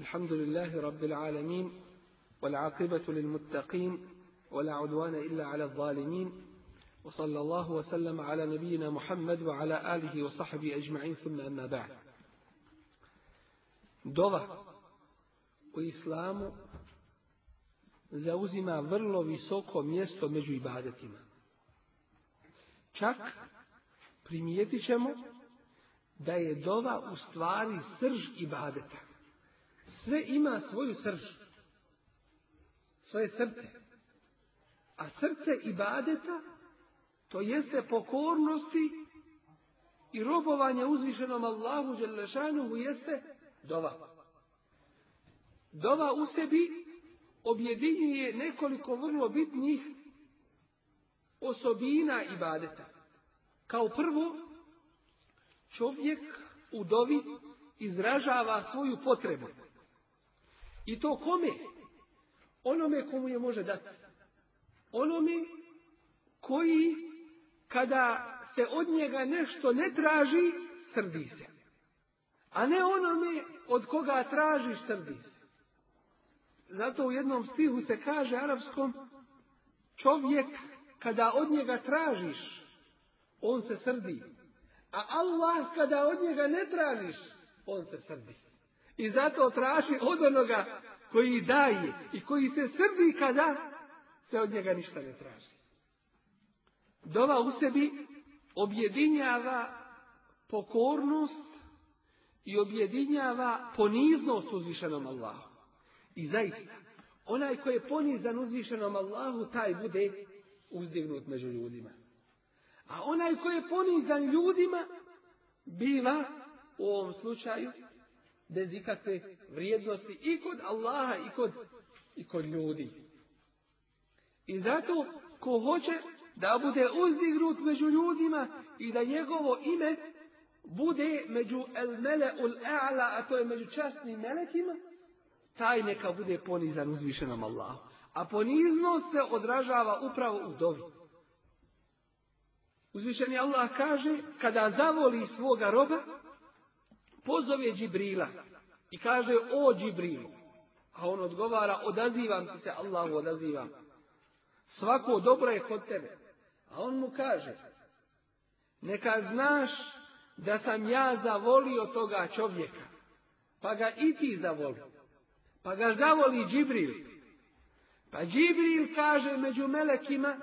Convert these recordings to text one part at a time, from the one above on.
الحمد لله رب العالمين والعاقبة للمتقين ولا عدوان إلا على الظالمين وصلى الله وسلم على نبينا محمد وعلى آله وصحبه أجمعين ثم أما بعد Dova u islamu zauzima vrlo visoko mjesto među ibadetima. Čak primijetit ćemo da je dova u stvari srž ibadeta. Sve ima svoju srž, svoje srce. A srce ibadeta to jeste pokornosti i robovanje uzvišenom Allahu Đelešanuhu jeste dova. Dova u sebi objedinjuje nekoliko vrlo bitnih osobina ibadeta. Kao prvo, čovjek u dovi izražava svoju potrebu. I to kome? Onome komu je može dati. Onome koji kada se od njega nešto ne traži, srdi se. A ne onome od koga tražiš, srdi se. Zato u jednom stihu se kaže arapskom, čovjek kada od njega tražiš, on se srdi. A Allah kada od njega ne tražiš, on se srdi. I zato traži od onoga koji daje i koji se srdi kada se od njega ništa ne traži. Dova u sebi objedinjava pokornost i objedinjava poniznost uzvišenom Allahu. I zaista, onaj koji je ponizan uzvišenom Allahu, taj bude uzdignut među ljudima. A onaj koji je ponizan ljudima, biva u ovom slučaju bez ikakve vrijednosti i kod Allaha i kod, i kod ljudi. I zato ko hoće da bude uzdignut među ljudima i da njegovo ime bude među el mele ul a'la, a to je među časnim melekima, taj neka bude ponizan uzvišenom Allahu. A poniznost se odražava upravo u dovi. Uzvišeni Allah kaže, kada zavoli svoga roba, pozove Džibrila i kaže, o Džibrilu. A on odgovara, odazivam ti se, Allahu odazivam. Svako dobro je kod tebe. A on mu kaže, neka znaš da sam ja zavolio toga čovjeka, pa ga i ti zavoli. Pa ga zavoli Džibril. Pa Džibril kaže među melekima,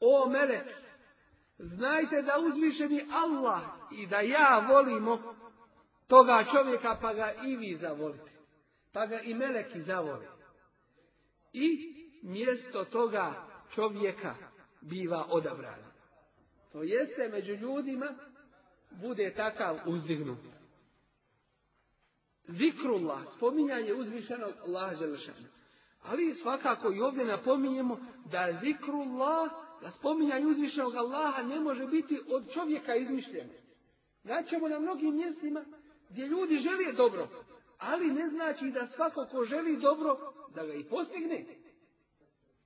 o melek, znajte da uzvišeni Allah i da ja volimo toga čovjeka, pa ga i vi zavolite. Pa ga i meleki zavole. I mjesto toga čovjeka biva odabrano. To jeste među ljudima bude takav uzdignut. Zikrullah, spominjanje uzvišenog Allaha Đelešana. Ali svakako i ovdje napominjemo da zikrullah, da spominjanje uzvišenog Allaha ne može biti od čovjeka izmišljeno. Naćemo na mnogim mjestima gdje ljudi žele dobro, ali ne znači da svako ko želi dobro, da ga i postigne.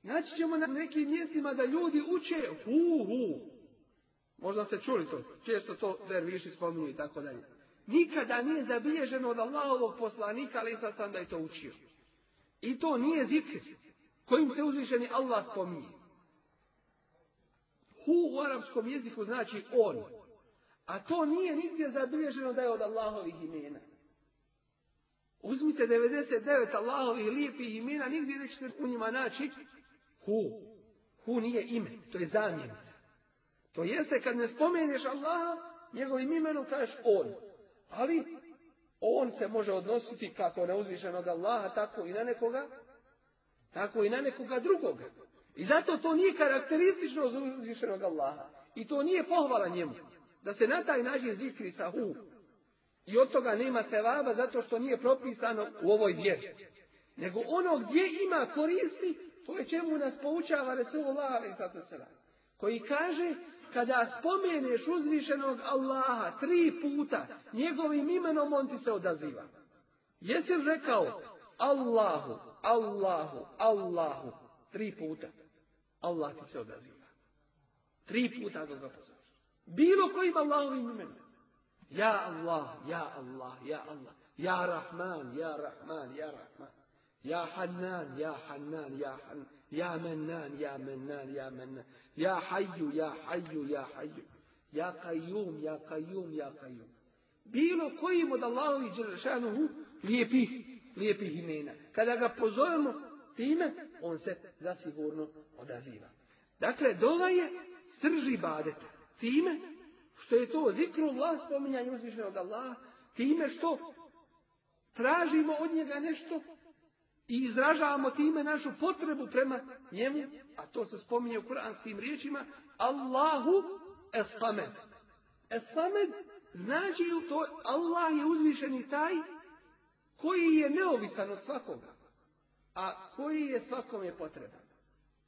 Naći ćemo na nekim mjestima da ljudi uče hu hu. Možda ste čuli to, često to derviši spominju i tako dalje. Nikada nije zabilježeno od Allahovog poslanika, ali sad sam da je to učio. I to nije zikr kojim se uzvišeni Allah spominje. Hu u arapskom jeziku znači on. A to nije nigdje zabilježeno da je od Allahovih imena. Uzmite 99 Allahovih lijepih imena, nigdje nećete u njima naći hu. Hu nije ime, to je zamjenica. To jeste kad ne spomeneš Allaha, njegovim imenom kažeš on. Ali on se može odnositi kako na uzvišenog Allaha, tako i na nekoga, tako i na nekoga drugoga. I zato to nije karakteristično za uzvišenog Allaha. I to nije pohvala njemu. Da se na taj način zikri sa hu. I od toga nema sevaba zato što nije propisano u ovoj vjeri. Nego ono gdje ima koristi, to je čemu nas poučava Resulullah. Koji kaže, kada spomeneš uzvišenog Allaha tri puta, njegovim imenom on ti se odaziva. Jesi rekao Allahu, Allahu, Allahu, tri puta? Allah ti se odaziva. Tri puta ga. Bilo kojim Allahovim imenom. Ja Allah, ja Allah, ja Allah. Ja Rahman, ja Rahman, ja Rahman. Ja Hannan, ja Hannan, ja Hannan. Ja Mennan, ja Mennan, ja Mennan. Ja Hayyu, ja Hayyu, ja Hayyu. Ja Qayyum, ja Qayyum, ja Qayyum. Bilo kojim od Allahovi Đelešanuhu lijepih, lijepih imena. Kada ga pozovemo time, on se zasigurno odaziva. Dakle, dova je srži badeta. Time što je to zikru Allah, spominjanje uzvišenog Allaha, time što tražimo od njega nešto i izražavamo time našu potrebu prema njemu, a to se spominje u kuranskim riječima, Allahu es-samed. Es-samed znači to Allah je uzvišeni taj koji je neovisan od svakoga, a koji je svakome potreban.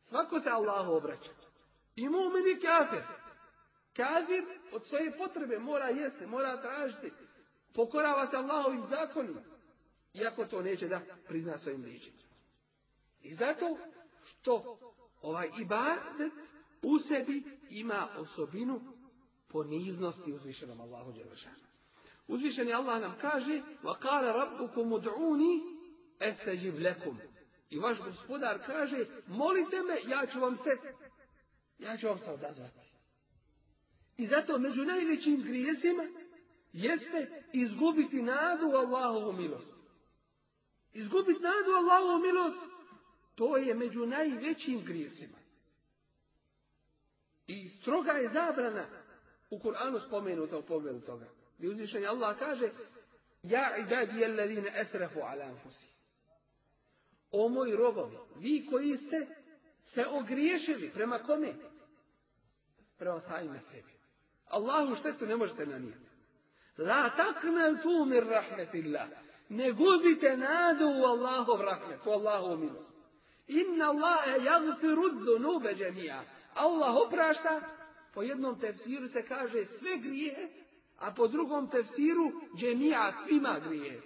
Svako se Allahu obraća. I mu'min i kafir. Kafir od svoje potrebe mora jesti, mora tražiti. Pokorava se Allahovim zakonima. Iako to neće da prizna svojim riječima. I zato što ovaj ibadet u sebi ima osobinu poniznosti uzvišenom Allahu Đelešanu. Uzvišeni Allah nam kaže وَقَالَ رَبُّكُمُ دُعُونِ أَسْتَجِبْ لَكُمْ I vaš gospodar kaže, molite me, ja ću vam se, ja ću vam se odazvati. I zato među najvećim grijesima jeste izgubiti nadu u Allahovu milost. Izgubiti nadu u Allahovu milost, to je među najvećim grijesima. I stroga je zabrana u Kur'anu spomenuta u pogledu toga. Gdje uzvišenje Allah kaže, Ja ibadi alladine esrafu ala anfusi. O moji robovi, vi koji ste se ogriješili, prema kome? Prema samima sebi. Allahu štetu ne možete nanijeti. La taknel tu mir rahmetillah. Ne gubite nadu u Allahov rahmet, u Allahov milost. Inna Allahe jagfiru dhunube džemija. Allah oprašta, po jednom tefsiru se kaže sve grije, a po drugom tefsiru džemija svima grije.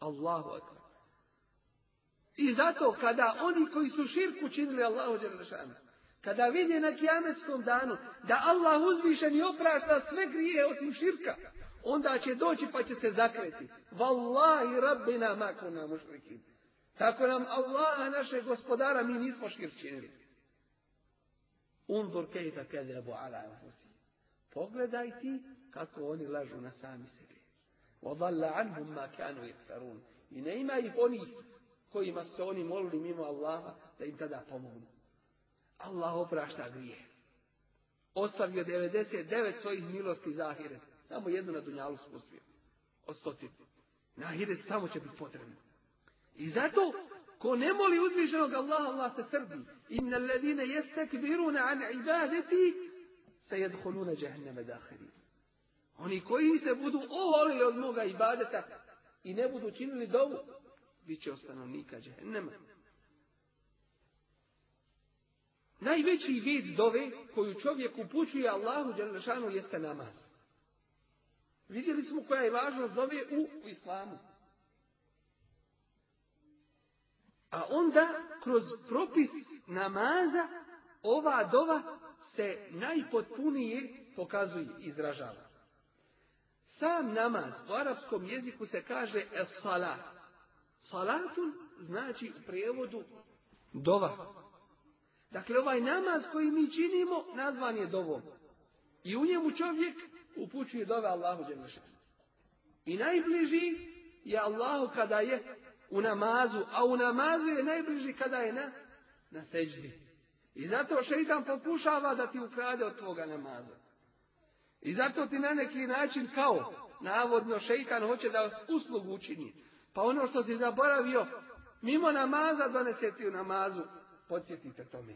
Allahu akbar. I zato kada oni koji su širku činili Allahu Đelešanu, kada vide na kijametskom danu da Allah uzvišen i oprašta sve grije osim širka, onda će doći pa će se zakleti. Wallahi rabbina makuna mušrikin. Tako nam Allaha naše gospodara mi nismo širk činili. Unzur kejfa kedebu ala anfusi. Pogledaj ti kako oni lažu na sami sebi. Wadalla anhum ma kanu jeftarun. I ne ima ih onih kojima se oni molili mimo Allaha da im tada pomognu. Allah oprašta grije. Ostavio 99 svojih milosti za ahiret. Samo jednu na dunjalu spustio. Od stotinu. Na ahiret samo će biti potrebno. I zato, ko ne moli uzvišenog Allaha, Allah se srdi. Inna alladine jestekbiruna an ibadeti, se jedhuluna džahenneme dahiri. Oni koji se budu oholili od moga ibadeta i ne budu činili dovu, bit će stanovnika džahennema. Najveći vid dove koju čovjek upućuje Allahu Đelešanu jeste namaz. Vidjeli smo koja je važnost dove u islamu. A onda kroz propis namaza ova dova se najpotpunije pokazuje, izražava. Sam namaz u arapskom jeziku se kaže es-salat. Salatun znači u prijevodu dova. Dakle, ovaj namaz koji mi činimo nazvan je dovom. I u njemu čovjek upućuje dove Allahu Đelešanu. I najbliži je Allahu kada je u namazu, a u namazu je najbliži kada je na, na seđdi. I zato šeitan pokušava da ti ukrade od tvoga namaza. I zato ti na neki način kao, navodno šeitan hoće da uslugu učini. Pa ono što si zaboravio, mimo namaza donese ti u namazu, podsjetite tome.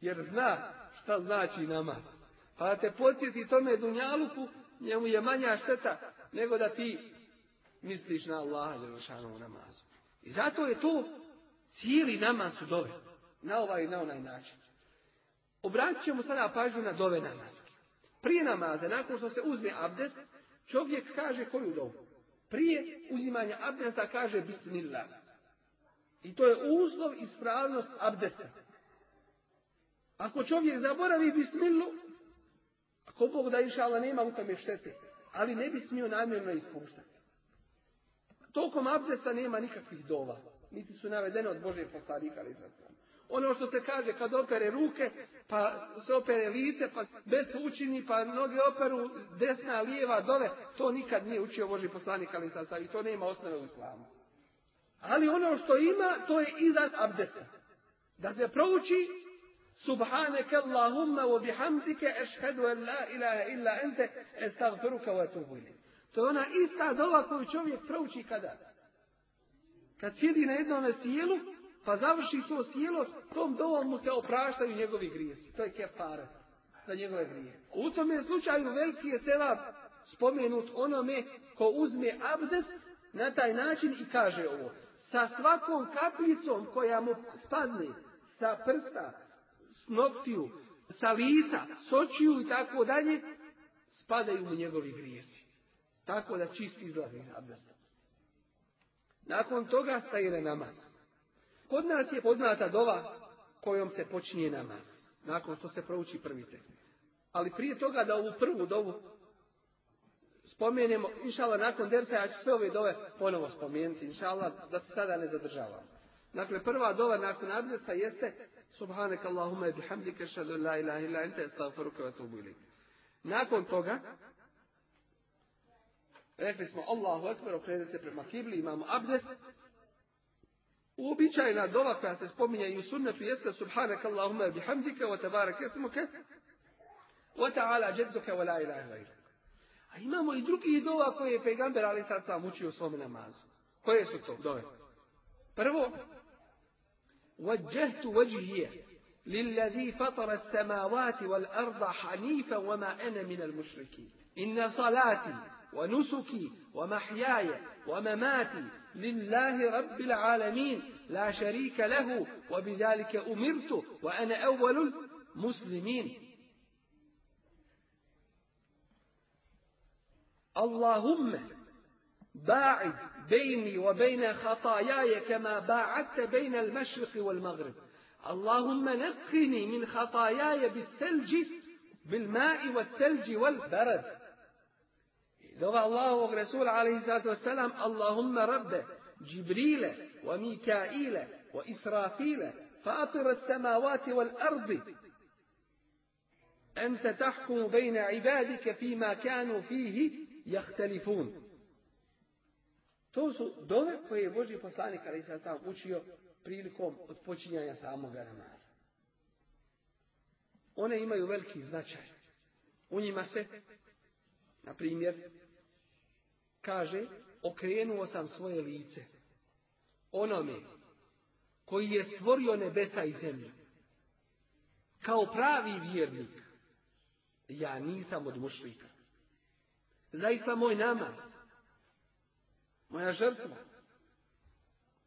Jer zna šta znači namaz. Pa da te podsjeti tome dunjaluku, njemu je manja šteta nego da ti misliš na Allaha Đelešanu namazu. I zato je to cijeli namaz su dove. Na ovaj i na onaj način. Obratit ćemo sada pažnju na dove namazke. Prije namaza, nakon što se uzme abdest, čovjek kaže koju dovu? Prije uzimanja abdesta kaže bismillah. I to je uslov ispravnost abdesta. Ako čovjek zaboravi bismilu, ako Bog da inša Allah nema u tome štete. ali ne bi smio namjerno ispuštati. Tokom abdesta nema nikakvih dova, niti su navedene od Božeg poslanika ali ono što se kaže kad opere ruke, pa se opere lice, pa bez učini, pa noge operu, desna, lijeva, dole, to nikad nije učio Boži poslanik ali i to nema osnove u islamu. Ali ono što ima, to je iza abdesta. Da se prouči Subhaneke Allahumma wa bihamdike ešhedu en la ilaha illa ente estagfiruka wa atubu To je ona ista dova koju čovjek prouči kada? Kad sjedi na jednom sjelu, pa završi to sjelo, tom dovom mu se opraštaju njegovi grijesi. To je kefara za njegove grije. U tome slučaju veliki je seva spomenut onome ko uzme abdest na taj način i kaže ovo. Sa svakom kapljicom koja mu spadne sa prsta, s noktiju, sa lica, s očiju i tako dalje, spadaju mu njegovi grijesi. Tako da čisti izlazi iz abdesta. Nakon toga staje na namaz. Kod nas je poznata dova kojom se počinje namaz. Nakon što se prouči prvi tekst. Ali prije toga da ovu prvu dovu spomenemo, inšala nakon dersa, ja ću sve ove dove ponovo spomenuti, inšala, da se sada ne zadržavam. Dakle, prva dova nakon abdesta jeste Subhanak Allahumma bihamdike šadu la ilaha illa ente astaghfiruka wa atubu Nakon toga rekli smo Allahu ekber, okrene se prema kibli, imamo abdest, Uobičajena dova koja se spominje i u sunnetu jeste Subhanak Allahumma bihamdika wa tabarak esmuke wa ta'ala jadduka wa la ilaha A imamo i drugi dova koje je pejgamber ali sad sam učio u svom namazu. Koje su to dove? Prvo, وجهت وجهي للذي فطر السماوات والأرض حنيفا وما أنا من المشركين إن صلاتي ونسكي ومحياي ومماتي لله رب العالمين لا شريك له وبذلك أمرت وأنا أول المسلمين اللهم باعد بيني وبين خطاياي كما باعدت بين المشرق والمغرب. اللهم نقني من خطاياي بالثلج بالماء والثلج والبرد. Resula alaihi sallatu wasalam Allahumma rabbe Džibrila wa Mikaila wa Israfila فاطر السماوات والأرض. أنت تحكم بين عبادك فيما كانوا فيه jahtelifun. To su dove koje je Boži poslanik ali se sam učio prilikom odpočinjanja samog namaza. One imaju veliki značaj. U njima se, na primjer, kaže, okrenuo sam svoje lice onome koji je stvorio nebesa i zemlju. Kao pravi vjernik, ja nisam od mušlika. Zaista moj namaz, moja žrtva,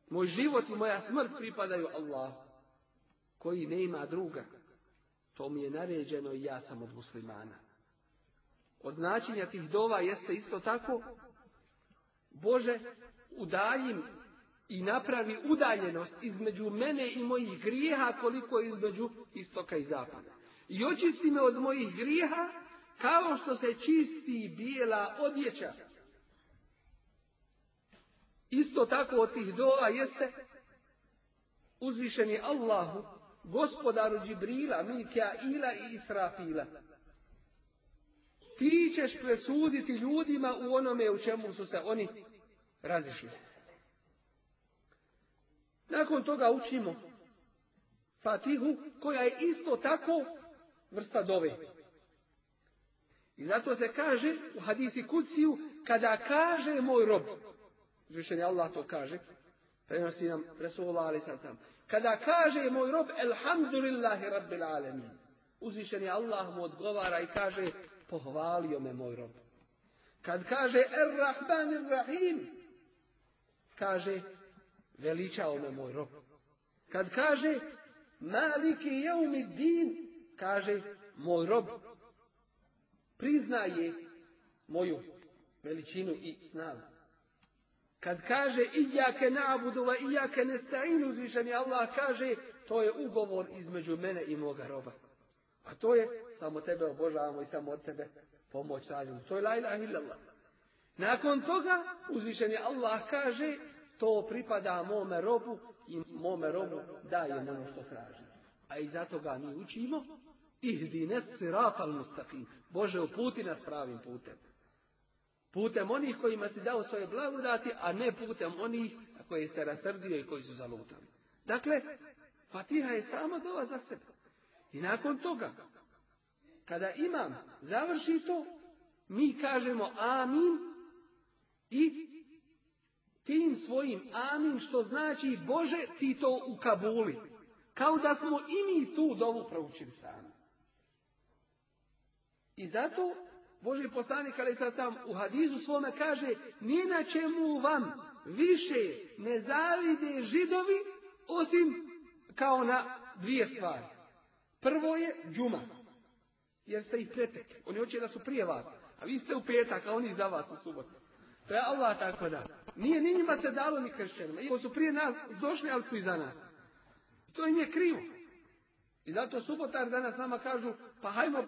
moj život i moja smrt pripadaju Allah, koji ne ima druga. To mi je naređeno i ja sam od muslimana. Od značenja tih dova jeste isto tako Bože, udaljim i napravi udaljenost između mene i mojih grijeha koliko je između istoka i zapada. I očisti me od mojih grijeha kao što se čisti bijela odjeća. Isto tako od tih dova jeste uzvišeni Allahu, gospodaru Džibrila, Mikja, Ila i Israfila. Ti ćeš presuditi ljudima u onome u čemu su se oni razišli. Nakon toga učimo Fatihu koja je isto tako vrsta dove. I zato se kaže u hadisi kuciju kada kaže moj rob, zvišenje Allah to kaže, prenosi nam Resulullah ali sam, kada kaže moj rob Elhamdulillahi Rabbil Alamin, uzvišeni Allah mu odgovara i kaže pohvalio me moj rob. Kad kaže Er-Rahman Rahim, kaže veličao me moj rob. Kad kaže maliki jeumi din, kaže moj rob priznaje moju veličinu i snagu. Kad kaže ijake na'budu wa ijake nesta'inu, uzvišeni Allah kaže, to je ugovor između mene i moga roba. A to je, samo tebe obožavamo i samo od tebe pomoć tražimo. To je la ilaha illallah. Nakon toga uzvišeni Allah kaže to pripada mome robu i mome robu daje ono što traži. A i zato mi učimo ihdine siratal mustaqim. Bože, uputi nas pravim putem. Putem onih kojima si dao svoje blagodati, a ne putem onih koji se rasrdio i koji su zalutali. Dakle, Fatiha je sama dova za sebe. I nakon toga, kada imam završi to, mi kažemo amin i tim svojim amin, što znači Bože ti to u Kabuli. Kao da smo i mi tu dovu proučili sami. I zato Boži poslanik, ali sad sam u hadizu svome kaže, ni na čemu vam više ne zavide židovi, osim kao na dvije stvari. Prvo je džuma, jer ste ih pretekli. Oni hoće da su prije vas, a vi ste u petak, a oni za vas u subotu. To je Allah tako da. Nije ni njima se dalo ni kršćanima. Iako su prije nas došli, ali su i za nas. To im je krivo. I zato subotar danas nama kažu, pa hajmo,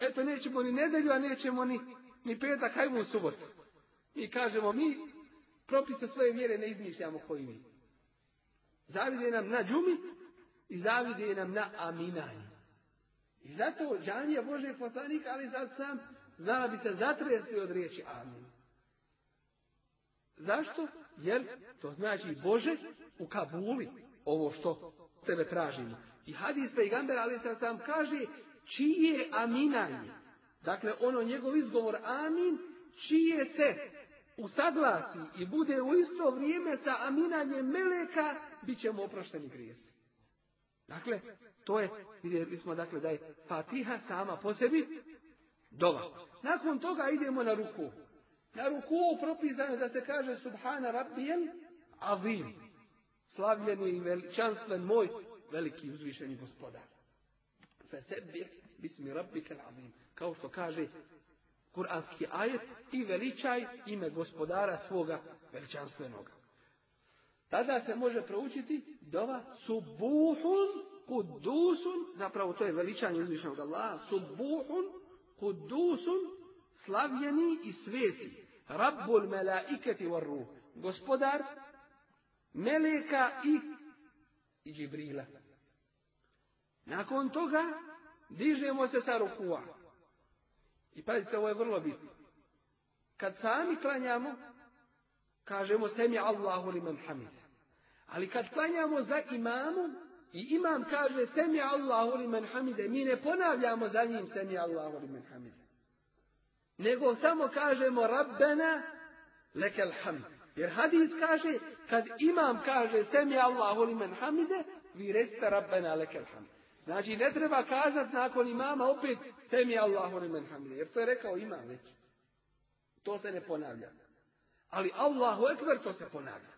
eto nećemo ni nedelju, a nećemo ni, ni petak, hajmo u subotu. I kažemo, mi propise svoje vjere ne izmišljamo koji mi. Zavide nam na džumi i zavide nam na aminanje. I zato džanija Božeg poslanika, ali sad sam, znala bi se zatresti od riječi amin. Zašto? Jer to znači Bože u Kabuli ovo što tebe tražimo. I hadis pejgamber ali sad sam kaže čije aminanje. Dakle, ono njegov izgovor amin, čije se usaglasi i bude u isto vrijeme sa aminanjem meleka, bit ćemo oprošteni grijesi. Dakle, to je, vidjeli smo dakle da je Fatiha sama po sebi dova. Nakon toga idemo na ruku. Na ruku propisano da se kaže Subhana Rabbijel Azim. Slavljen i veličanstven moj veliki uzvišeni gospodar. Fesebih bismi Rabbika Azim. Kao što kaže kuranski ajet i veličaj ime gospodara svoga veličanstvenoga. Tada se može proučiti dova subuhun kudusun, zapravo to je veličanje uzvišenog Allaha, subuhun kudusun slavljeni i sveti, rabbul melaiketi var ruh, gospodar meleka i džibrila. Nakon toga dižemo se sa rukua. I pazite, ovo je vrlo bitno. Kad sami klanjamo, kažemo semi Allahu liman hamide. Ali kad klanjamo za imamom, i imam kaže semi Allahu liman hamide, mi ne ponavljamo za njim semi Allahu liman hamide nego samo kažemo Rabbena lekel hamd. Jer hadis kaže, kad imam kaže semi Allahu limen hamide, vi recite Rabbena lekel hamd. Znači ne treba kazati nakon imama opet semi Allahu limen hamide, jer to je rekao imam već. To se ne ponavlja. Ali Allahu ekber to se ponavlja.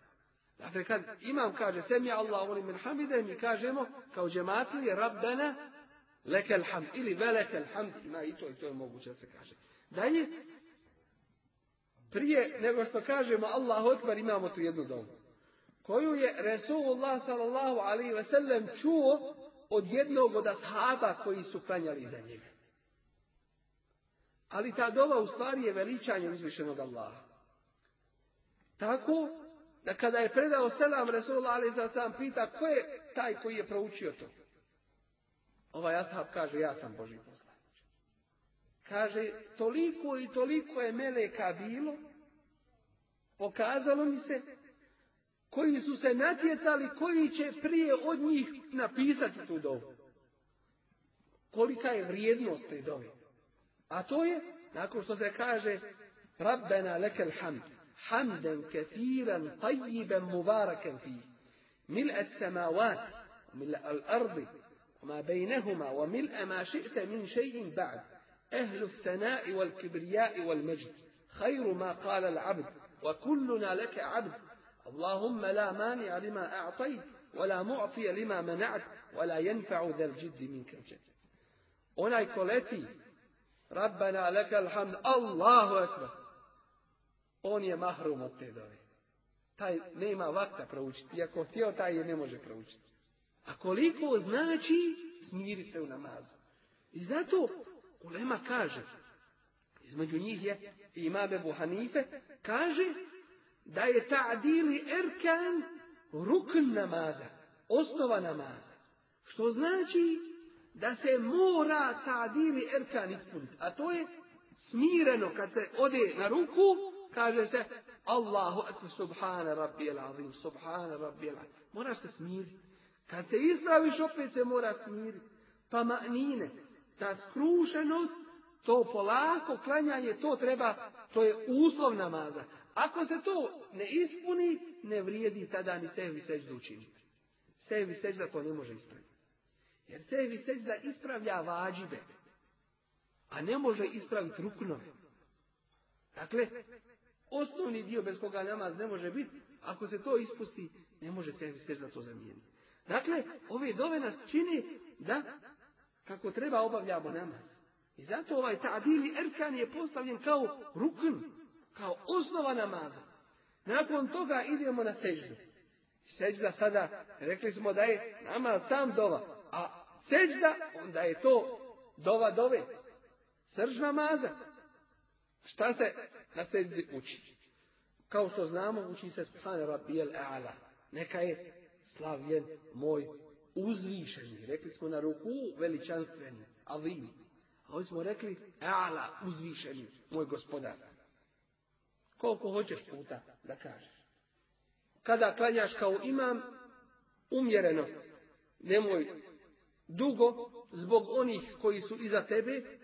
Dakle, kad imam kaže semi Allahu limen hamide, mi kažemo kao džematlije Rabbena lekel hamd ili velekel hamd, ima i to i to je moguće da se kaže. Dalje, prije nego što kažemo Allahu Ekber imamo tu jednu domu. Koju je Resulullah sallallahu alaihi ve sellem čuo od jednog od ashaba koji su klanjali za njega. Ali ta dova u stvari je veličanje uzvišenog Allaha. Tako da kada je predao selam Resulullah alaihi ve sellem pita ko je taj koji je proučio to. Ovaj ashab kaže ja sam Boži poslan. Kaže, toliko i toliko je meleka bilo, pokazalo mi se, koji su se natjecali, koji će prije od njih napisati tu dovu. Kolika je vrijednost te dove. A to je, nakon što se kaže, Rabbena lekel hamd, hamden kathiran, tajiben mubarakan fi, ملء السماوات وملء الأرض وما بينهما وملء ما شئت من شيء بعد أهل الثناء والكبرياء والمجد خير ما قال العبد وكلنا لك عبد اللهم لا مانع لما أعطيت ولا معطي لما منعت ولا ينفع ذا الجد منك الجد onaj ko leti Rabbana leka alhamd Allahu ekber on je mahrum od te dove taj nema vakta proučiti iako htio taj je ne može proučiti a koliko znači smiriti se u namazu i zato Ulema kaže, između njih je imam Ebu Hanife, kaže da je ta'dili erkan rukn namaza, osnova namaza. Što znači da se mora ta'dili erkan ispuniti. A to je smireno kad se ode na ruku, kaže se Allahu akbar subhana rabbijel azim, subhana rabbijel azim. Moraš se smiriti. Kad se ispraviš, opet se mora smiriti. Pa ma'nine, ta skrušenost, to polako klanjanje, to treba, to je uslov namaza. Ako se to ne ispuni, ne vrijedi tada ni sebi sežda učiniti. Sebi sežda to ne može ispraviti. Jer sebi sežda ispravlja vađibe, a ne može ispraviti ruknove. Dakle, osnovni dio bez koga namaz ne može biti, ako se to ispusti, ne može sebi sežda to zamijeniti. Dakle, ove dove nas čini da kako treba obavljamo namaz. I zato ovaj ta'dili erkan je postavljen kao rukn, kao osnova namaza. Nakon toga idemo na seždu. Sežda sada, rekli smo da je namaz sam dova, a sežda, onda je to dova dove. Srž namaza. Šta se na seždi uči? Kao što znamo, uči se Subhane Rabbijel A'la. Neka je slavljen moj uzvišeni. Rekli smo na ruku veličanstveni, ali a ovdje smo rekli, ala, uzvišeni, moj gospodar. Koliko hoćeš puta da kažeš. Kada klanjaš kao imam, umjereno, nemoj dugo, zbog onih koji su iza tebe,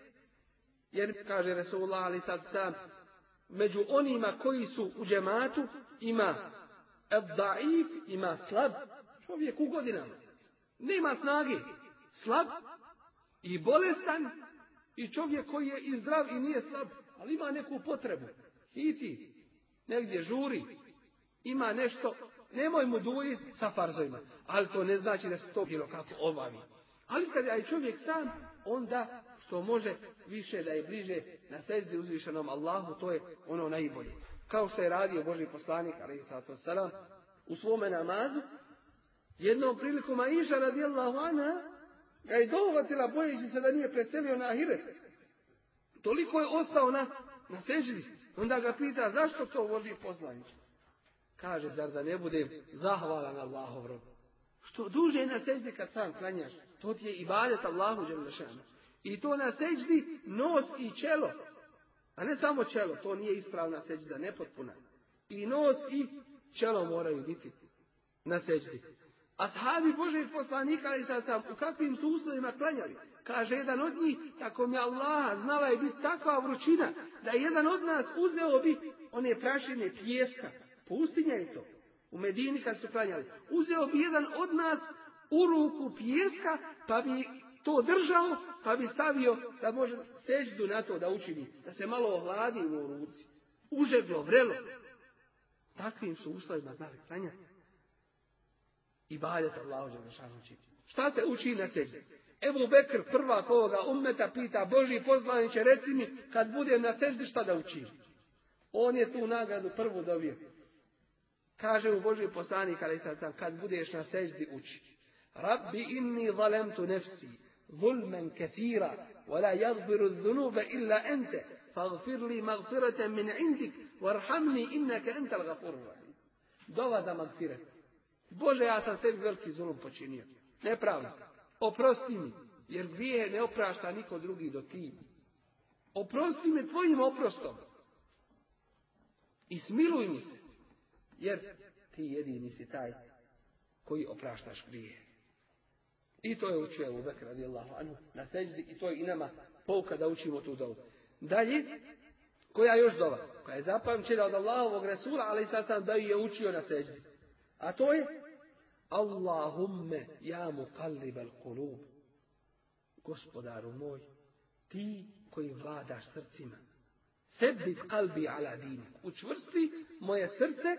jer kaže Resulullah ali sad sam, među onima koji su u džematu ima daif, ima slab, čovjek u godinama. Nema snage, slab i bolestan i čovjek koji je i zdrav i nije slab, ali ima neku potrebu. Ti negdje žuri, ima nešto, nemoj mu duji sa farzojima, ali to ne znači da se to bilo kako obavi. Ali kada je čovjek sam, onda što može više da je bliže na sezdi uzvišenom Allahu, to je ono najbolje. Kao što je radio Boži poslanik, ali salam, u svome namazu, jednom prilikom Aisha radijallahu anha, ga je dohvatila bojeći se da nije preselio na Ahiret. Toliko je ostao na, na. Onda ga pita zašto to vodi poslanić. Kaže, zar da ne budem zahvalan Allahov rob. Što duže na seždi kad sam klanjaš, to ti je ibadet Allahu Đelešanu. I to na seždi nos i čelo. A ne samo čelo, to nije ispravna sežda, nepotpuna. I nos i čelo moraju biti na seždi. Ashabi Božeg poslanika i sad sam u kakvim su uslovima klanjali. Kaže jedan od njih, tako mi Allah znala je biti takva vrućina, da jedan od nas uzeo bi one prašine pijeska. Pustinja je to. U Medini kad su klanjali. Uzeo bi jedan od nas u ruku pijeska, pa bi to držao, pa bi stavio da može seždu na to da učini, da se malo ohladi u ruci. Užeglo, vrelo. Takvim su uslovima znali klanjati i Allahu Đelešanu Šta se uči na sebi? Ebu Bekr, prva ovoga ummeta, pita Boži poslaniće, reci mi, kad budem na seždi šta da učim? On je tu nagradu prvu dobio. Kaže u Boži poslanik, ali sad sam, kad budeš na seždi uči. Rabbi inni zalemtu nefsi, zulmen kefira, wala jazbiru zunube illa ente, faghfir li min indik, varhamni innaka entel gafurur rahim. Dova za. Bože, ja sam sebi veliki zulum počinio. Nepravno. Oprosti mi, jer grije ne oprašta niko drugi do ti. Oprosti me tvojim oprostom. I smiluj mi se, jer ti jedini si taj koji opraštaš grije. I to je učio u Bekr radijallahu anhu na seđdi i to je i nama pouka da učimo tu dovu. Dalje, koja još dova? Koja je zapamćena od Allahovog Resula, ali sad sam da je učio na seđdi. A to je Allahumme ja mu al kulub. Gospodaru moj, ti koji vladaš srcima. Sebit kalbi ala dinik. Učvrsti moje srce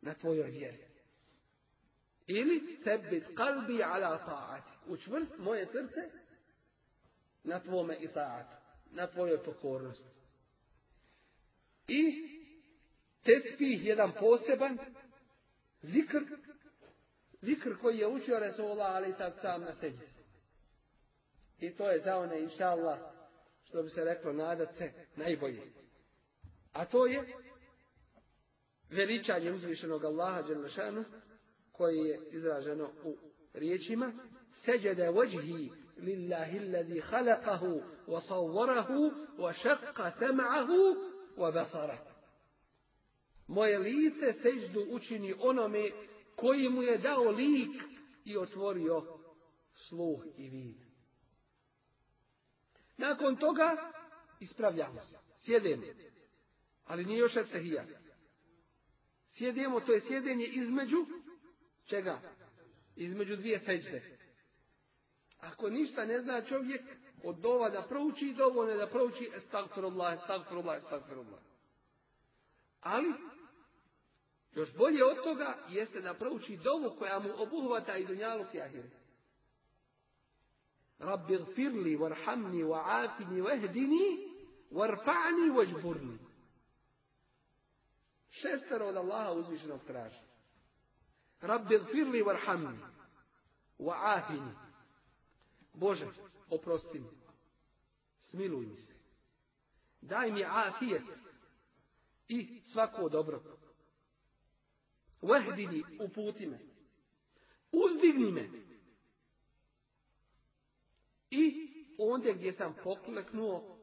na tvojoj vjeri. Ili sebit kalbi ala ta'ati. Učvrst moje srce na tvome itaatu. Na tvojoj pokornosti. I tespih jedan poseban zikr, zikr koji je učio Resulullah ali sad sam na seđi. I to je za one, inša Allah, što bi se reklo nadat se najbolje. A to je veličanje uzvišenog Allaha Đelešanu koji je izraženo u riječima seđede vođhi lillahi alladhi khalaqahu wa sawwarahu wa shaqqa sam'ahu wa basara. Moje lice seždu učini onome koji mu je dao lik i otvorio sluh i vid. Nakon toga ispravljamo se. Sjedemo. Ali nije još etahija. Sjedemo, to je sjedenje između čega? Između dvije seđde. Ako ništa ne zna čovjek od dova da prouči, dovoljno da prouči estagfirullah, estagfirullah, estagfirullah. Ali, još bolje od toga jeste da prouči dovu koja mu obuhvata i dunjalu i Rabbi gfirli, warhamni, wa'afini, wahdini, warfa'ni, wajburni. Šestero od Allaha uzvišenog traži. Rabbi gfirli, warhamni, wa'afini. Bože, oprosti mi. Smiluj mi se. Daj mi afijet i svako dobro. Vahdini, uputi me. Uzdigni me. I ondje gdje sam pokleknuo,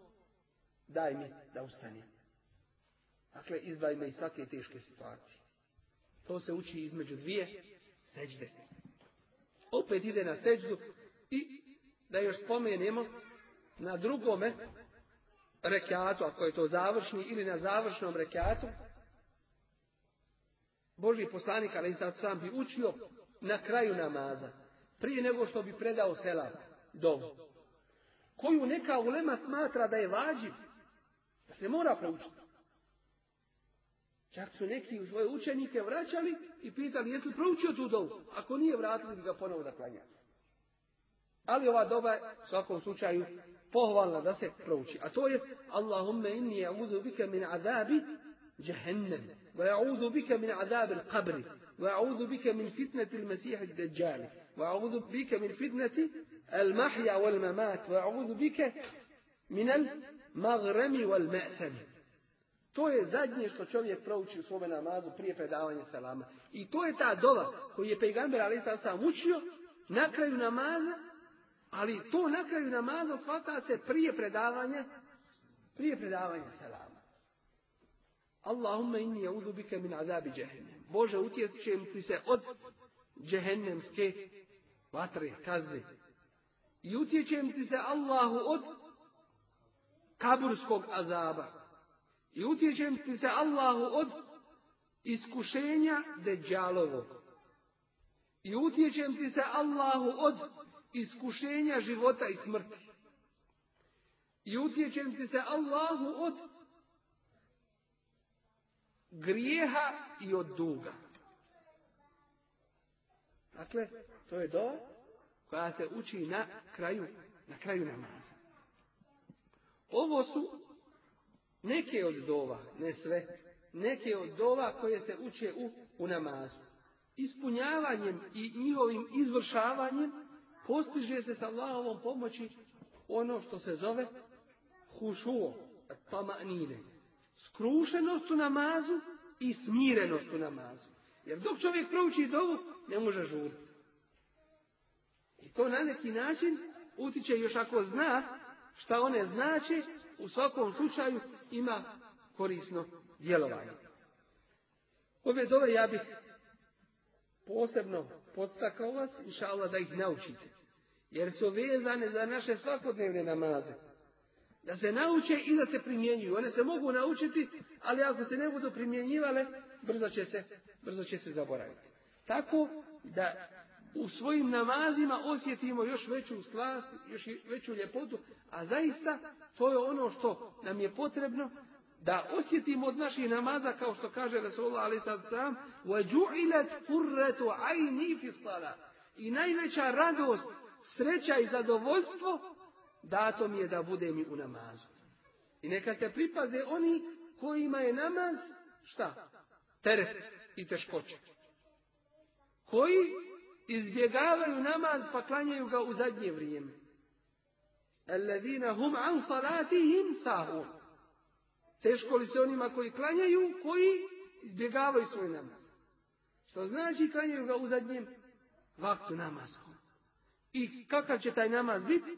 daj mi da ustanem. Dakle, izdvaj me iz svake teške situacije. To se uči između dvije seđde. Opet ide na seđdu i da još spomenemo na drugome rekiatu, ako je to završni ili na završnom rekiatu, Boži poslanik, ali sad sam bi učio na kraju namaza, prije nego što bi predao selam, dovu, koju neka ulema smatra da je vađiv, da se mora proučiti. Čak su neki u svoje učenike vraćali i pitali, jesi li proučio tu dovu? Ako nije, vratili bi ga ponovo da klanja. Ali ova doba je u svakom slučaju pohvalna da se prouči. A to je Allahumma inni a'udhu bika min azabi jahannam azabi al-qabr wa a'udhu bika min fitnati al-masih ad-dajjal wa a'udhu bika min fitnati al-mahya wal-mamat wa a'udhu bika min al-maghrami wal-ma'tham. To je zadnje što čovjek prouči u svome namazu prije predavanja salama. I to je ta dova koju je pejgamber Ali sam učio na kraju namaza ali to na kraju namaza shvata se prije predavanja, prije predavanja salama. Allahumma inni jaudu bike min azabi džehennem. Bože, utječem ti se od džehennemske vatre, kazne. I utječem ti se Allahu od kaburskog azaba. I utječem ti se Allahu od iskušenja deđalovog. I utječem ti se Allahu od iskušenja života i smrti. I utječem ti se Allahu od grijeha i od duga. Dakle, to je do koja se uči na kraju, na kraju namaza. Ovo su neke od dova, ne sve, neke od dova koje se uče u, u namazu. Ispunjavanjem i njihovim izvršavanjem postiže se sa Allahovom pomoći ono što se zove hušuo, tamanine. Skrušenost u namazu i smirenost u namazu. Jer dok čovjek prouči dovu, ne može žuriti. I to na neki način utiče još ako zna šta one znače, u svakom slučaju ima korisno djelovanje. Ove dove ja bih posebno podstakao vas, inša Allah, da ih naučite jer su vezane za naše svakodnevne namaze. Da se nauče i da se primjenjuju. One se mogu naučiti, ali ako se ne budu primjenjivale, brzo će se, brzo će se zaboraviti. Tako da u svojim namazima osjetimo još veću slast, još veću ljepotu, a zaista to je ono što nam je potrebno da osjetimo od naših namaza kao što kaže Rasulullah ali sad sam i najveća radost, sreća i zadovoljstvo dato mi je da bude mi u namazu. I neka se pripaze oni kojima je namaz, šta? Teret i teškoće. Koji izbjegavaju namaz pa klanjaju ga u zadnje vrijeme. Alladina hum an salatihim sahun. Teško li se onima koji klanjaju, koji izbjegavaju svoj namaz. Što znači klanjaju ga u zadnjem vaktu namazkom. I kakav će taj namaz biti?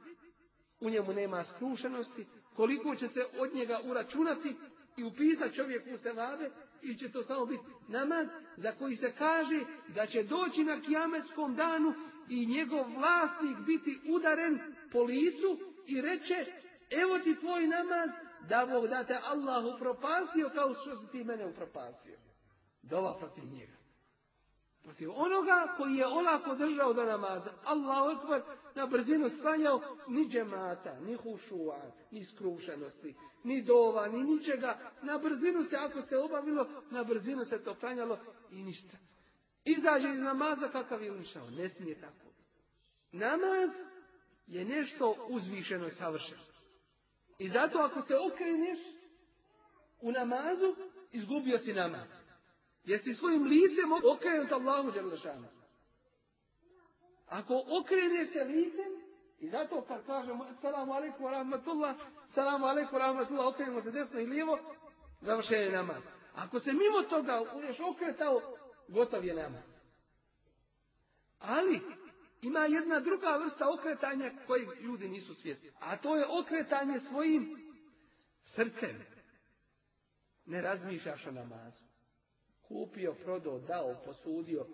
U njemu nema skrušenosti, koliko će se od njega uračunati i upisati čovjek u sevabe, ili će to samo biti namaz za koji se kaže da će doći na kijametskom danu i njegov vlasnik biti udaren po licu i reče, evo ti tvoj namaz, da Bog da te Allah upropastio kao što si ti mene upropastio. Dova protiv njega. Protiv onoga koji je olako držao do namaza. Allah ekber na brzinu sklanjao ni džemata, ni hušua, ni skrušenosti, ni dova, ni ničega. Na brzinu se, ako se obavilo, na brzinu se to klanjalo i ništa. Izađe iz namaza kakav je ušao. Ne smije tako. Namaz je nešto uzvišeno i savršeno. I zato ako se okreneš u namazu, izgubio si namaz. Jesi svojim licem okrenut Allahu Đerlešanu. Ako okreneš se licem, i zato kad kažemo salamu alaikum wa rahmatullah, salamu alaikum wa rahmatullah, okrenemo se desno i lijevo, završen je namaz. Ako se mimo toga uviješ okretao, gotov je namaz. Ali, ima jedna druga vrsta okretanja kojeg ljudi nisu svjesni. A to je okretanje svojim srcem. Ne razmišljaš o namazu. Kupio, prodao, dao, posudio,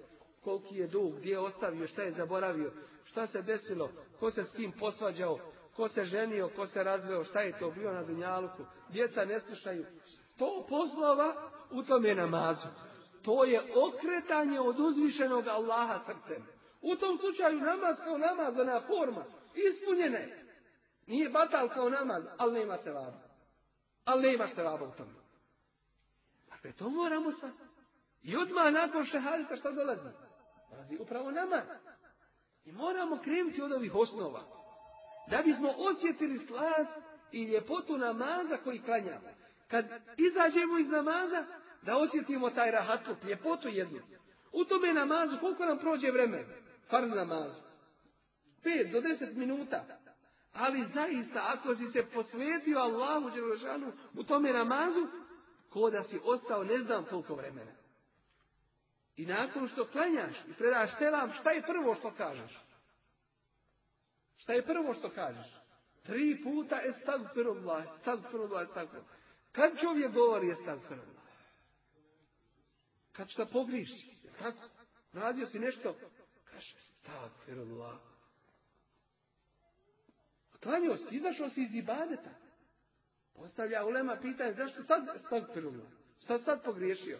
koliki je dug, gdje je ostavio, šta je zaboravio, šta se desilo, ko se s kim posvađao, ko se ženio, ko se razveo, šta je to bio na dunjaluku, djeca ne slušaju. To poslova u tom je namazu. To je okretanje od uzvišenog Allaha srcem. U tom slučaju namaz kao namazana forma, ispunjena je. Nije batal kao namaz, ali nema se vaba. Ali nema se vaba u tome. Dakle, to moramo sad. I odmah nakon šehadita što dolazi? Dolazi upravo namaz. I moramo krenuti od ovih osnova. Da bismo osjetili slast i ljepotu namaza koji klanjamo. Kad izađemo iz namaza, da osjetimo taj rahatluk, ljepotu jednu. U tome namazu, koliko nam prođe vremena? farz namazu. Pet do deset minuta. Ali zaista, ako si se posvetio Allahu Đelešanu u tome namazu, ko da si ostao ne znam koliko vremena. I nakon što klanjaš i predaš selam, šta je prvo što kažeš? Šta je prvo što kažeš? Tri puta estagfirullah, estagfirullah, estagfirullah. Kad čovjek govori estagfirullah? Kad šta pogriši? Tako? Radio si nešto Kaže, stakfirullah. Klanio si, izašao si iz ibadeta. Postavlja ulema pitanje, zašto sad stakfirullah? Šta sad pogriješio?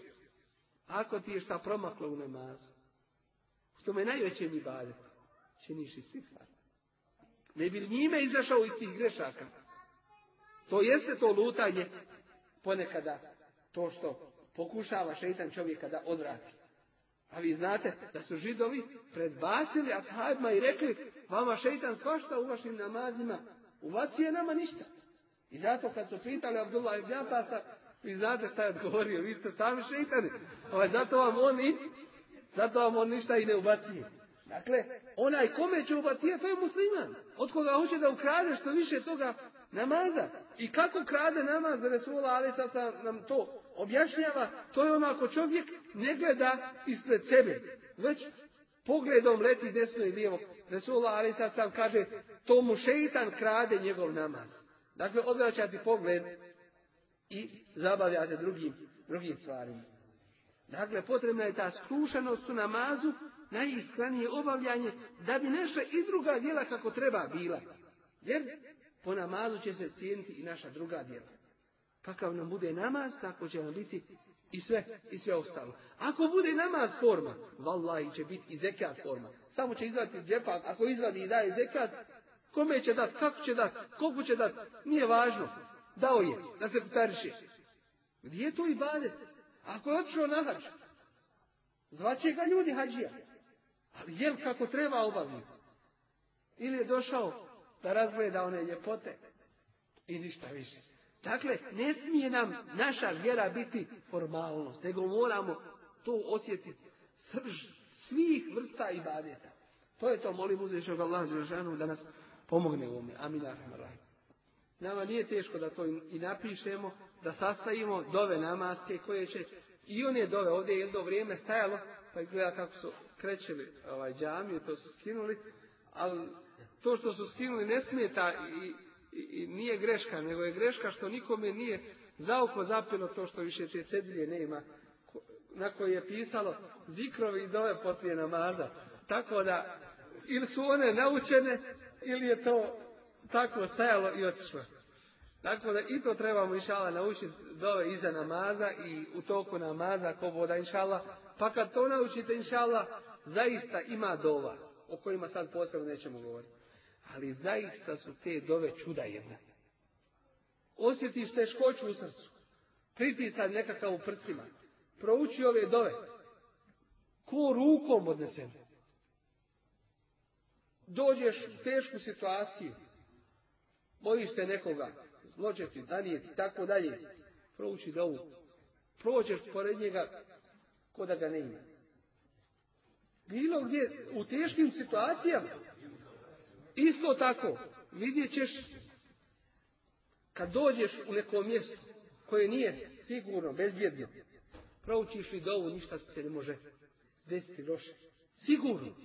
Ako ti je šta promaklo u namazu, u tome najvećem ibadetu, činiš i sifar. Ne bi njime izašao iz tih grešaka. To jeste to lutanje ponekada, to što pokušava šeitan čovjeka da odvrati. A vi znate da su židovi predbacili ashabima i rekli vama šeitan svašta u vašim namazima, uvacije nama ništa. I zato kad su pitali Abdullah ibn Abasa, vi znate šta je odgovorio, vi ste sami šeitani. Ovaj, zato vam on i, zato vam on ništa i ne ubacuje. Dakle, onaj kome će ubacije, to je musliman. Od koga hoće da ukrade što više toga namaza. I kako krade namaz Resula, ali sad nam to objašnjava, to je ono ako čovjek ne gleda ispred sebe, već pogledom leti desno i lijevo. Resula, ali sad sam kaže, to mu šeitan krade njegov namaz. Dakle, odvraćati pogled i zabavljate drugim, drugim stvarima. Dakle, potrebna je ta skrušenost u namazu, najiskranije obavljanje, da bi naša i druga djela kako treba bila. Jer po namazu će se cijeniti i naša druga djela. Kakav nam bude namaz, tako će nam biti i sve, i sve ostalo. Ako bude namaz forma, vallahi će biti i zekat forma. Samo će izvaditi džepa, ako izvadi i daje zekat, kome će dat, kako će dat, koliko će dat, nije važno. Dao je, da se putariše. Gdje je to i badet? Ako je otišao na hađ, zvaće ga ljudi hađija. Ali jel kako treba obaviti? Ili je došao da razgleda one ljepote i ništa više. Dakle, ne smije nam naša vjera biti formalnost, nego moramo to osjetiti srž svih vrsta i badeta. To je to, molim uzvišnog Allah da nas pomogne u ovome. Amin. Nama nije teško da to i napišemo, da sastavimo dove namaske koje će, i one dove, ovdje je jedno vrijeme stajalo, pa izgleda kako su krećeli ovaj džamiju, to su skinuli, ali to što su skinuli ne smeta i, i, nije greška, nego je greška što nikome nije za oko zapilo to što više te nema, na koje je pisalo zikrovi i dove poslije namaza. Tako da, ili su one naučene, ili je to tako stajalo i otišlo. Tako da i to trebamo inšala naučiti dove iza namaza i u toku namaza ko voda inšala. Pa kad to naučite inšala, zaista ima dova o kojima sad posebno nećemo govoriti. Ali zaista su te dove čuda jedna. Osjetiš teškoću u srcu. Pritisak nekakav u prsima. Prouči ove dove. Ko rukom odnesen. Dođeš u tešku situaciju. Bojiš se nekoga. Zloće ti, danijeti, tako dalje. Prouči dovu. Prođeš pored njega ko da ga ne ima. Bilo gdje u teškim situacijama. Isto tako, vidjet ćeš kad dođeš u neko mjesto koje nije sigurno, bezbjedno, proučiš li dovu, ništa se ne može desiti loše. Sigurno.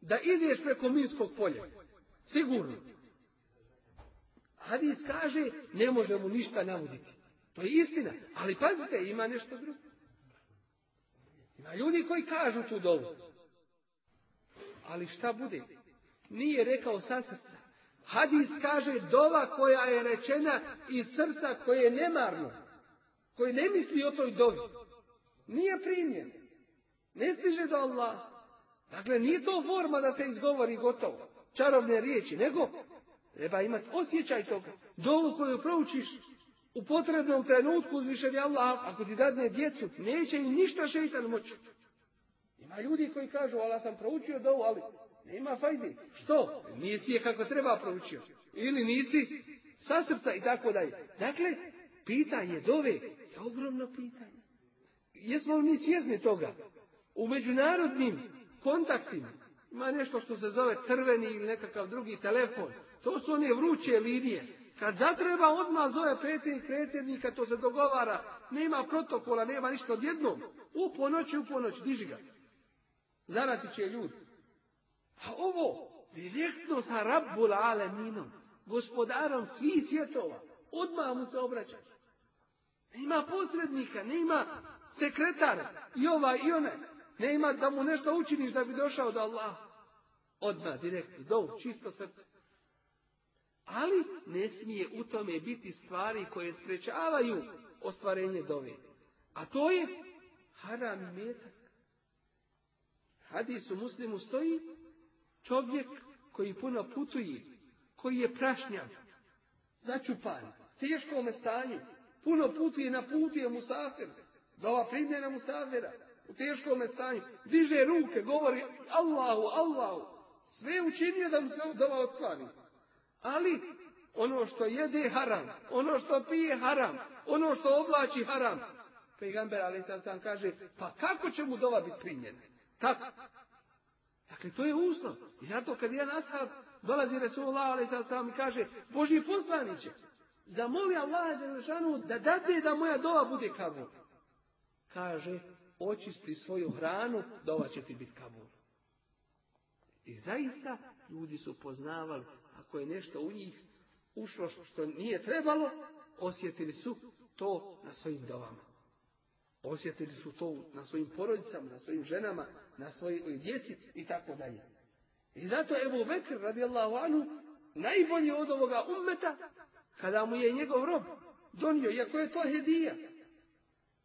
Da ideš preko minskog polja. Sigurno. Hadis kaže, ne može mu ništa navoditi. To je istina. Ali pazite, ima nešto drugo. Ima ljudi koji kažu tu dovu. Ali šta bude? Nije rekao sa srca. Hadis kaže dova koja je rečena iz srca koje je nemarno. Koji ne misli o toj dovi. Nije primjer. Ne stiže do Allah. Dakle, nije to forma da se izgovori gotovo. Čarobne riječi. Nego, treba imati osjećaj toga. Dovu koju proučiš u potrebnom trenutku uzvišenja Allah, ako ti dadne djecu, neće im ništa šeitan moći. Ima ljudi koji kažu, ali sam proučio dovu, ali nema fajdi. Što? Nisi je kako treba proučio. Ili nisi sa srca i tako dalje. Dakle, pitanje dove je ogromno pitanje. Jesmo li mi svjesni toga? U međunarodnim kontaktima ima nešto što se zove crveni ili nekakav drugi telefon. To su one vruće linije. Kad zatreba odmah zove predsjednik predsjednika, to se dogovara, nema protokola, nema ništa odjednom. U ponoć, u ponoć, diži ga. Zarati će ljudi. A ovo, direktno sa Rabbul Aleminom, gospodarom svih svjetova, odmah mu se obraćaš. Nema posrednika, nema sekretara, i ovaj i onaj. Nema da mu nešto učiniš da bi došao do Allah. Odmah, direktno, do čisto srce. Ali ne smije u tome biti stvari koje sprečavaju ostvarenje dove. A to je haram metak. Hadis u muslimu stoji čovjek koji puno putuje, koji je prašnjav, začupan, teškom stanju, puno putuje na putu je musafir, dova primjena musafira, u teškom stanju, diže ruke, govori Allahu, Allahu, sve učinio da mu se dova ostvari. Ali ono što jede haram, ono što pije haram, ono što oblači haram, Pejgamber ali sam kaže, pa kako će mu dova biti primjena? Kako? Dakle, to je uslov. I zato kad jedan ashab dolazi Resulullah ali sad sam i kaže, Boži poslaniće, zamoli Allah da dade da moja dova bude kabul. Kaže, očisti svoju hranu, dova će ti biti kabul. I zaista ljudi su poznavali, ako je nešto u njih ušlo što nije trebalo, osjetili su to na svojim dovama. Osjetili su to na svojim porodicama, na svojim ženama, na svojoj djeci i tako dalje. I zato Ebu Bekr radijallahu anhu najbolji od ovoga ummeta kada mu je njegov rob donio, iako je to hedija.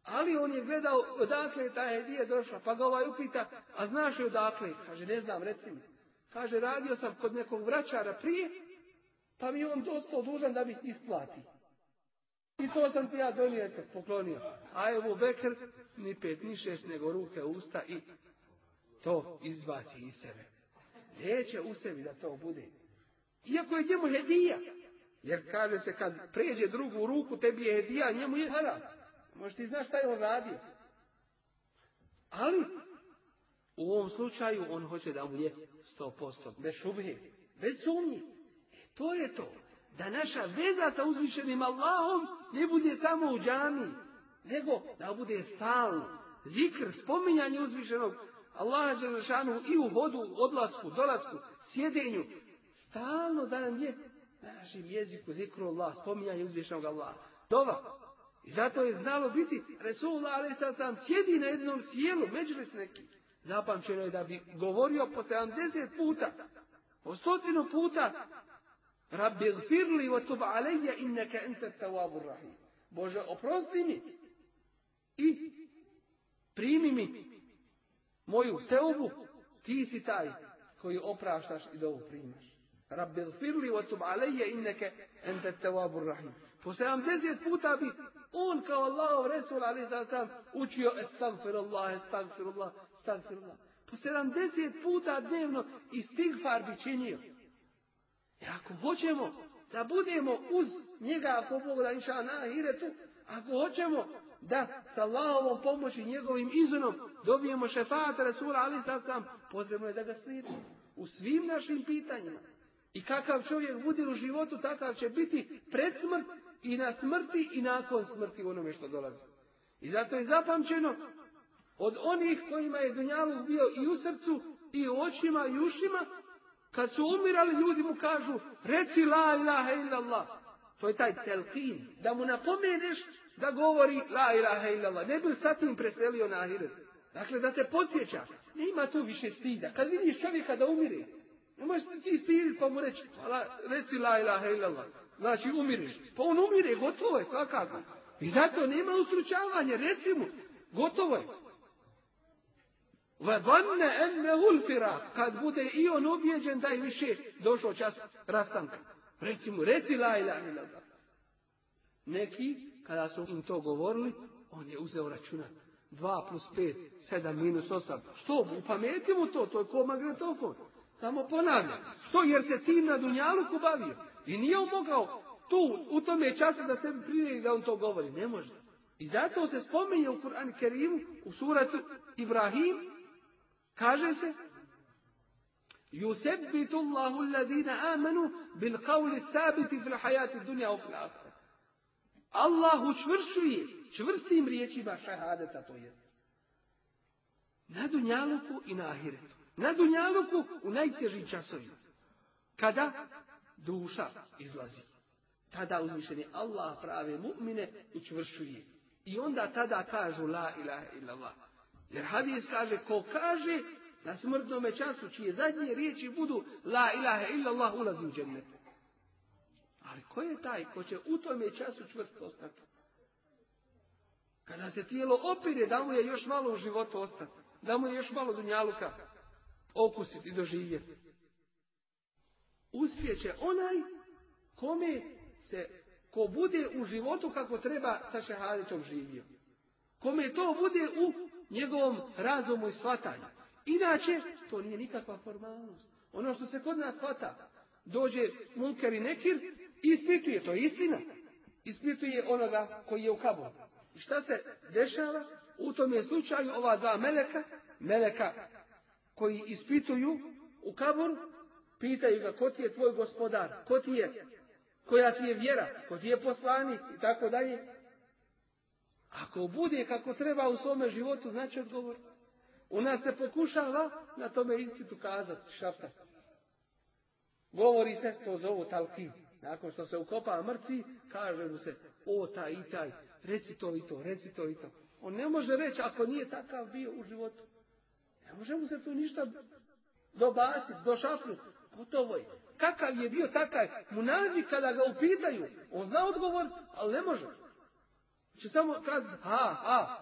Ali on je gledao odakle je ta hedija došla, pa ga ovaj upita, a znaš li odakle? Kaže, ne znam, reci mi. Kaže, radio sam kod nekog vraćara prije, pa mi on dosta dužan da mi isplati. I to sam ti ja donio, poklonio. A evo Bekr, ni pet, ni šest, nego ruke, usta i to izbaci iz sebe. Neće u sebi da to bude. Iako je njemu hedija. Jer kaže se kad pređe drugu ruku, tebi je hedija, njemu je haram. Možeš ti znaš šta je on radio. Ali, u ovom slučaju on hoće da mu je sto posto, bez šubhe, bez sumnje. to je to. Da naša veza sa uzvišenim Allahom ne bude samo u džami, nego da bude stalno. Zikr, spominjanje uzvišenog Allaha Đelešanu i u vodu, odlasku, dolasku, sjedenju. Stalno da nam je na našem jeziku zikru Allah, spominjanje uzvišenog Allaha. Dova. I zato je znalo biti Resulullah ali sad sam sjedi na jednom sjelu, međulis neki. Zapamćeno je da bi govorio po 70 puta, po stotinu puta, Rabbi gfirli wa tub alejja innaka ente tawabur rahim. Bože, oprosti mi i primi mi moju teubu, ti si taj koji opraštaš i dovu primaš. Rabbi gfirli wa tub alejja innaka ente tawabur rahim. Po 70 puta bi on kao Allahov Resul ali sam učio estagfirullah, estagfirullah. Po 70 puta dnevno istigfar bi činio. I ako hoćemo da budemo uz njega, ako Bog da inša na ahiretu, ako hoćemo da sa Allahovom pomoći njegovim izunom dobijemo šefata Resula, ali sam potrebno je da ga slijedimo u svim našim pitanjima. I kakav čovjek bude u životu, takav će biti pred smrt i na smrti i nakon smrti onome što dolazi. I zato je zapamćeno od onih kojima je Dunjaluk bio i u srcu, i u očima, i ušima, kad su umirali, ljudi mu kažu, reci la ilaha illallah. To je taj telkin. Da mu napomeneš da govori la ilaha illallah. Ne bi sa tim preselio na ahiret. Dakle, da se podsjeća. Nema tu više stida. Kad vidiš čovjeka da umire, ne možeš ti stiditi pa mu reći, reci la ilaha illallah. Znači umiriš. Pa on umire, gotovo je svakako. I zato nema ustručavanja, reci mu, gotovo je. Vanne ennehul firak, kad bude i on ubijeđen da je više došao čas rastanka. Reci mu, reci la ilaha illallah. Neki, kada su im to govorili, on je uzeo računat. 2 plus 5, 7 minus 8. Što? U pameti mu to, to je ko magnetofon. Samo ponavljam. Što? Jer se tim na Dunjaluku bavio. I nije on mogao tu, u tome času da sebi prije da on to govori. Ne može. I zato se spominje u Kur'an Kerimu, u suratu Ibrahim, Kaže se Yusebitu Allahu alladhina amanu bil qawli sabiti fil hayati dunya wa fil akhirah. Allah učvršuje čvrstim riječima šahadeta to je. Na dunjaluku i na ahiretu. Na dunjaluku u najtežim časovima. Kada duša izlazi. Tada uzmišljeni Allah prave mu'mine učvršuje. I onda tada kažu la ilaha illallah. Jer hadis kaže ko kaže na smrtnome času čije zadnje riječi budu la ilaha illallah ulazi u džennet. Ali ko je taj ko će u tome času čvrsto ostati? Kada se tijelo opire da mu je još malo u životu ostati. Da mu je još malo dunjaluka okusiti i doživjeti. Uspjeće onaj kome se, ko bude u životu kako treba sa šehaditom živio. Kome to bude u njegovom razumu i shvatanju. Inače, to nije nikakva formalnost. Ono što se kod nas shvata, dođe munker i nekir, ispituje, to je istina. Ispituje onoga koji je u kabu. I šta se dešava? U tom je slučaju ova dva meleka, meleka koji ispituju u kaboru, pitaju ga ko ti je tvoj gospodar, ko ti je, koja ti je vjera, ko ti je poslanik i tako dalje. Ako bude kako treba u svome životu, znači odgovor. U nas se pokušava na tome ispitu kazati, šapta. Govori se, to zovu talki. Nakon što se ukopa mrtvi, kaže mu se, o taj i taj, reci to i to, reci to i to. On ne može reći ako nije takav bio u životu. Ne može mu se tu ništa dobaciti, došapnuti. Gotovo je. Kakav je bio takav munavi kada ga upitaju, on zna odgovor, ali ne može. Će samo kazati, ha, ha.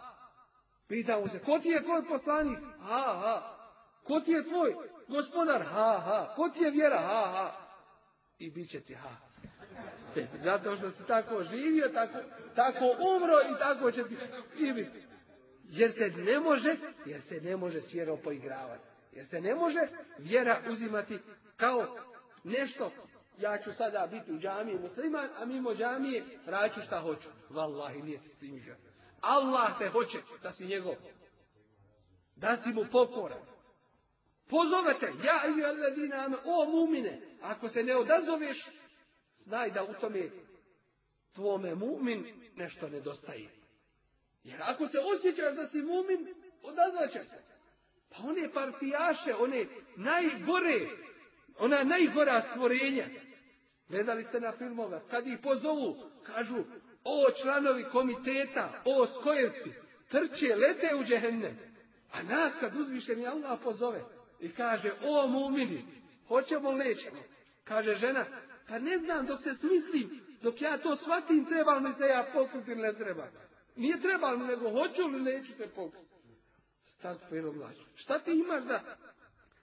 Pitamo se, ko ti je tvoj poslanik? Ha, ha. Ko ti je tvoj gospodar? Ha, ha. Ko ti je vjera? Ha, ha. I bit će ti ha. Zato što si tako živio, tako, tako umro i tako će ti i biti. Jer se ne može, jer se ne može s vjerom poigravati. Jer se ne može vjera uzimati kao nešto. Ja ću sada biti u džamiji musliman, a mimo džamije raću šta hoću. Wallahi nije se Allah te hoće da si njegov. Da si mu pokoran. Pozovete, ja i alladina, o mumine, ako se ne odazoveš, znaj da u tome tvome mu'min nešto nedostaje. Jer ako se osjećaš da si mu'min, odazvaćeš se. Pa one partijaše, one najgore, ona najgora stvorenja. Gledali ste na filmove, kad ih pozovu, kažu, o članovi komiteta, o skojevci, trče, lete u džehennem. A nas kad uzvišeni Allah pozove i kaže, o mumini, hoćemo li nećemo. Kaže žena, pa ne znam dok se smislim, dok ja to shvatim, treba li se ja pokriti ili ne treba. Nije treba mi, nego hoću li neću se pokriti. Šta ti imaš da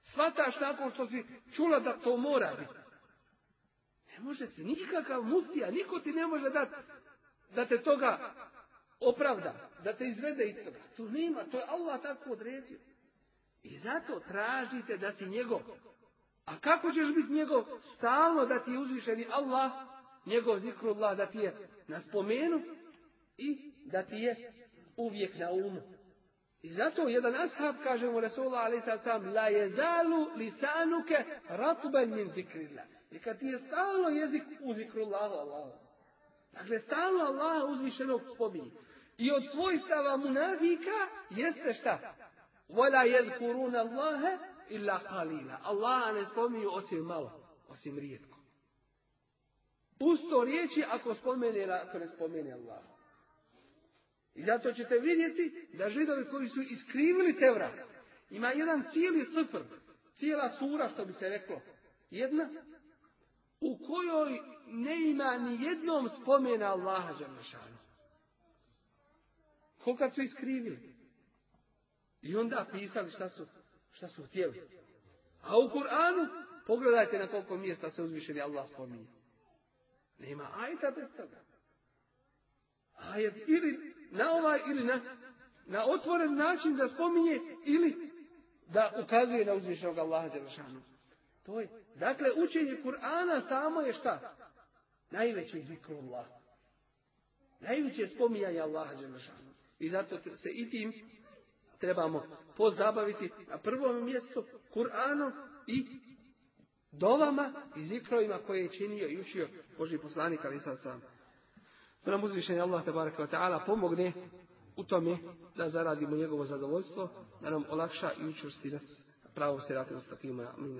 shvataš nakon što si čula da to mora biti? Može ti nikakav muftija, niko ti ne može dati da te toga opravda, da te izvede iz toga. To nema, to je Allah tako odredio. I zato tražite da si njegov. A kako ćeš biti njegov? Stalno da ti je uzvišeni Allah, njegov zikrullah da ti je na spomenu i da ti je uvijek na umu. I zato jedan ashab kaže mu Rasulullah alaih sam la jezalu lisanuke ratuban min zikrillah. I kad ti je stalno jezik u zikrullahu Allahu. Dakle, stalno Allah uzvišenog spominje. I od svojstava munafika jeste šta? Vola jedkurun Allahe illa qalila. Allah ne spominju osim malo, osim rijetko. Pusto riječi ako spomene, ako ne spomene Allah. I zato ćete vidjeti da židovi koji su iskrivili Tevrat, ima jedan cijeli sufr, cijela sura što bi se reklo, jedna u kojoj ne ima ni jednom spomena Allaha Đalešanu. Koliko su iskrivili. I onda pisali šta su, šta su htjeli. A u Kur'anu, pogledajte na koliko mjesta se uzvišeni Allah spominje. Nema ajta bez toga. Ajet ili na ovaj ili na, na otvoren način da spominje ili da ukazuje na uzvišenog Allaha Đelešanu. To je, dakle, učenje Kur'ana samo je šta? Najveći zikrullah. Najveće spominjanje Allaha Đelešanu. I zato se i tim trebamo pozabaviti na prvom mjestu Kur'anom i dovama i zikrovima koje je činio i učio Boži poslanik, ali sad sam. Da nam uzvišenje Allah tabaraka ta'ala pomogne u tome da zaradimo njegovo zadovoljstvo, da nam olakša i učvrsti nas pravo se rati mustaqima. Amin.